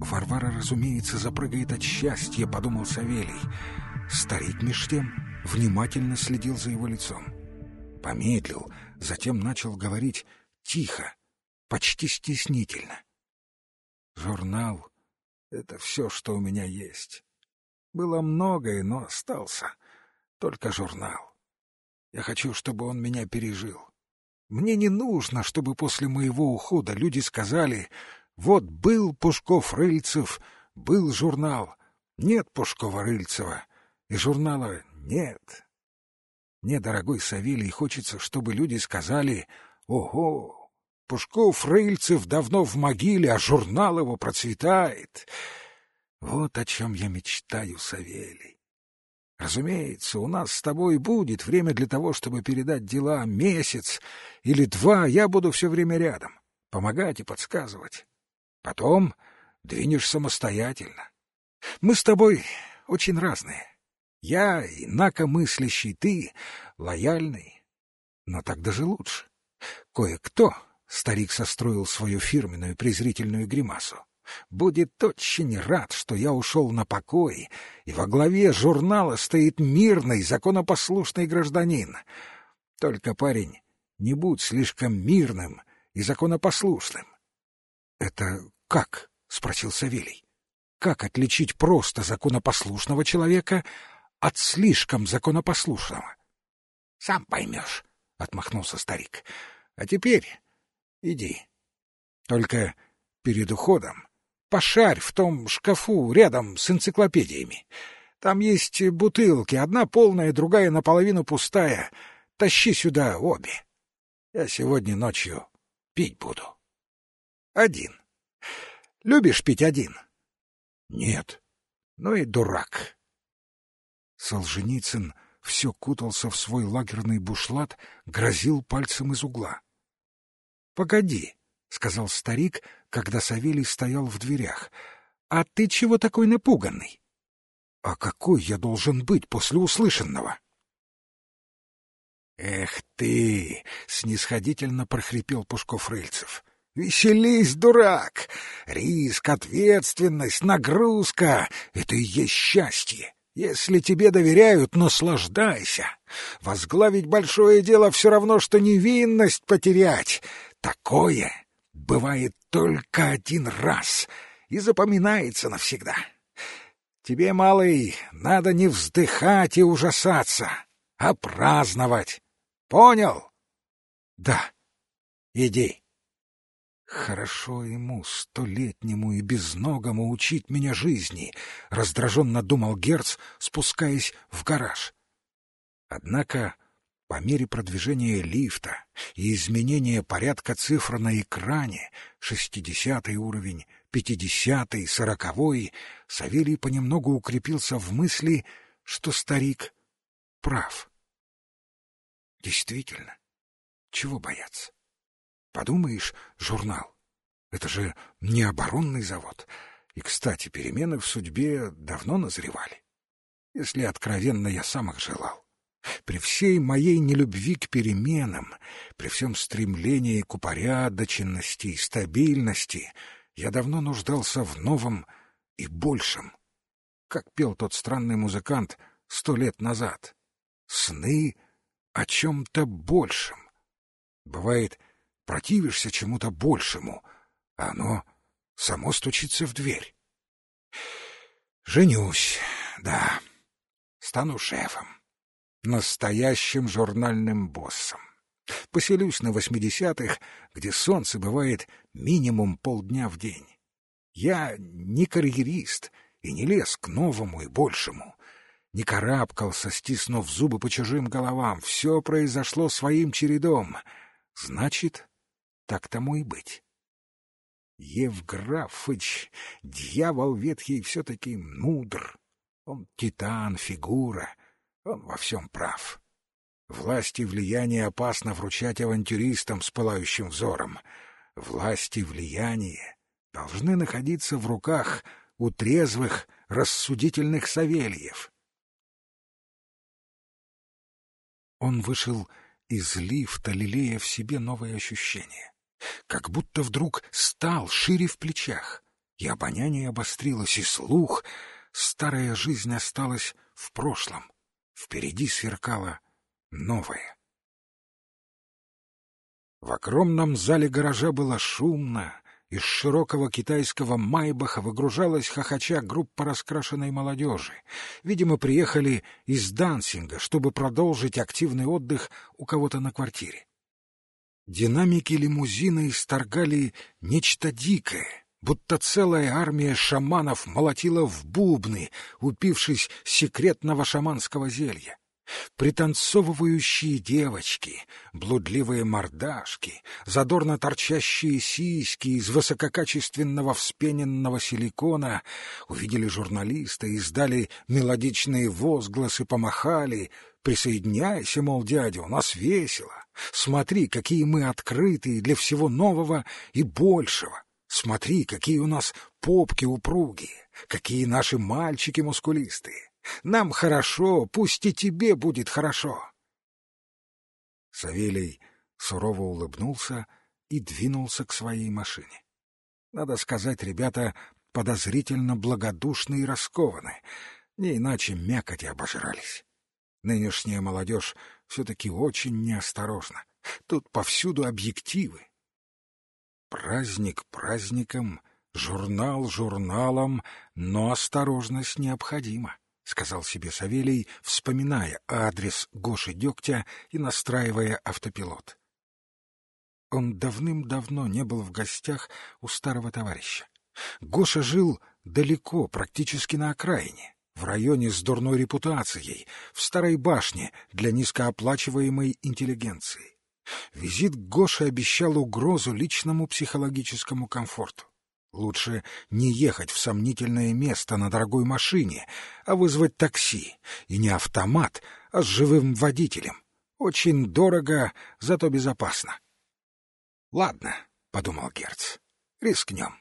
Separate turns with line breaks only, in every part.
Варвара, разумеется, запрыгает от счастья, подумал Савелий. Старик меж тем внимательно следил за его лицом. Помедлил, затем начал говорить тихо, почти стеснительно. Журнал — это все, что у меня есть. Было многое, но остался только журнал. Я хочу, чтобы он меня пережил. Мне не нужно, чтобы после моего ухода люди сказали, вот был Пушков-Рыльцев, был журнал, нет Пушкова-Рыльцева, и журнала нет. Мне, дорогой Савелий, хочется, чтобы люди сказали, ого, Пушков-Рыльцев давно в могиле, а журнал его процветает. Вот о чем я мечтаю, Савелий. Разумеется, у нас с тобой будет время для того, чтобы передать дела месяц или два, я буду все время рядом, помогать и подсказывать. Потом двинешь самостоятельно. Мы с тобой очень разные. Я инакомыслящий, ты лояльный. Но так даже лучше. Кое-кто, — старик состроил свою фирменную презрительную гримасу, будет очень рад, что я ушел на покой, и во главе журнала стоит мирный, законопослушный гражданин. Только, парень, не будь слишком мирным и законопослушным. — Это как? — спросил Савелий. — Как отличить просто законопослушного человека от слишком законопослушного? — Сам поймешь, — отмахнулся старик. — А теперь иди. Только перед уходом Пошарь в том шкафу рядом с энциклопедиями. Там есть бутылки, одна полная, другая наполовину пустая. Тащи сюда обе. Я сегодня ночью пить буду. Один. Любишь пить один? Нет. Ну и дурак. Солженицын все кутался в свой лагерный бушлат, грозил пальцем из угла. — Погоди, — сказал старик, когда Савелий стоял в дверях. — А ты чего такой напуганный? — А какой я должен быть после услышанного? — Эх ты! — снисходительно прохрипел Пушков-Рыльцев. — Веселись, дурак! Риск, ответственность, нагрузка — это и есть счастье. Если тебе доверяют, наслаждайся. Возглавить большое дело все равно, что невинность потерять. Такое бывает только один раз и запоминается навсегда. Тебе, малый, надо не вздыхать и ужасаться, а праздновать. Понял? Да. Иди. Хорошо ему, столетнему и безногому, учить меня жизни, раздраженно думал Герц, спускаясь в гараж. Однако по мере продвижения лифта и изменения порядка цифр на экране, шестидесятый уровень, пятидесятый, сороковой, Савелий понемногу укрепился в мысли, что старик прав. Действительно, чего бояться? Подумаешь, журнал. Это же не оборонный завод. И, кстати, перемены в судьбе давно назревали. Если откровенно, я сам их желал. При всей моей нелюбви к переменам, при всем стремлении к упорядоченности и стабильности, я давно нуждался в новом и большем. Как пел тот странный музыкант сто лет назад. Сны о чем-то большем. Бывает, противишься чему-то большему, а оно само стучится в дверь. Женюсь, да, стану шефом настоящим журнальным боссом. Поселюсь на восьмидесятых, где солнце бывает минимум полдня в день. Я не карьерист и не лез к новому и большему. Не карабкался, стиснув зубы по чужим головам. Все произошло своим чередом. Значит, так тому и быть. Евграфыч, дьявол ветхий, все-таки мудр. Он титан, фигура — он во всем прав. Власть и влияние опасно вручать авантюристам с пылающим взором. Власть и влияние должны находиться в руках у трезвых, рассудительных Савельев. Он вышел из лифта, лелея в себе новые ощущения. Как будто вдруг стал шире в плечах, и обоняние обострилось, и слух. Старая жизнь осталась в прошлом. Впереди сверкало новое. В огромном зале гаража было шумно. Из широкого китайского майбаха выгружалась хохоча группа раскрашенной молодежи. Видимо, приехали из Дансинга, чтобы продолжить активный отдых у кого-то на квартире. Динамики лимузина исторгали нечто дикое, будто целая армия шаманов молотила в бубны, упившись секретного шаманского зелья. Пританцовывающие девочки, блудливые мордашки, задорно торчащие сиськи из высококачественного вспененного силикона увидели журналиста, издали мелодичные возгласы, помахали. «Присоединяйся, мол, дядя, у нас весело. Смотри, какие мы открытые для всего нового и большего. Смотри, какие у нас попки упругие, какие наши мальчики мускулистые. Нам хорошо, пусть и тебе будет хорошо. Савелий сурово улыбнулся и двинулся к своей машине. Надо сказать, ребята подозрительно благодушны и раскованы, не иначе мякоти обожрались. Нынешняя молодежь все-таки очень неосторожна. Тут повсюду объективы. Праздник праздником, журнал журналом, но осторожность необходима. — сказал себе Савелий, вспоминая адрес Гоши Дегтя и настраивая автопилот. Он давным-давно не был в гостях у старого товарища. Гоша жил далеко, практически на окраине, в районе с дурной репутацией, в старой башне для низкооплачиваемой интеллигенции. Визит Гоши обещал угрозу личному психологическому комфорту. Лучше не ехать в сомнительное место на дорогой машине, а вызвать такси, и не автомат, а с живым водителем. Очень дорого, зато безопасно. — Ладно, — подумал Герц, — рискнем.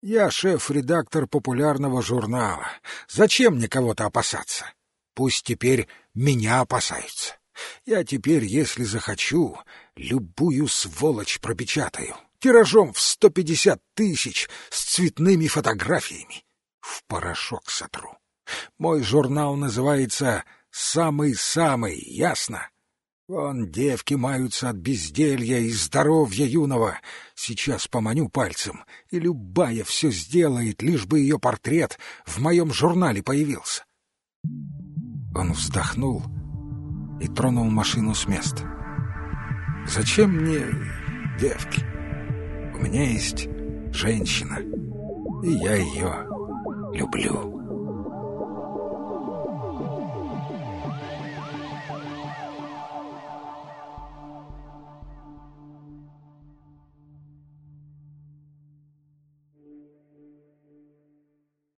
Я шеф-редактор популярного журнала. Зачем мне кого-то опасаться? Пусть теперь меня опасаются. Я теперь, если захочу, любую сволочь пропечатаю тиражом в сто пятьдесят тысяч с цветными фотографиями. В порошок сотру. Мой журнал называется «Самый-самый», ясно? Вон девки маются от безделья и здоровья юного. Сейчас поманю пальцем, и любая все сделает, лишь бы ее портрет в моем журнале появился. Он вздохнул и тронул машину с места. «Зачем мне девки?» Меня есть женщина, и я ее люблю».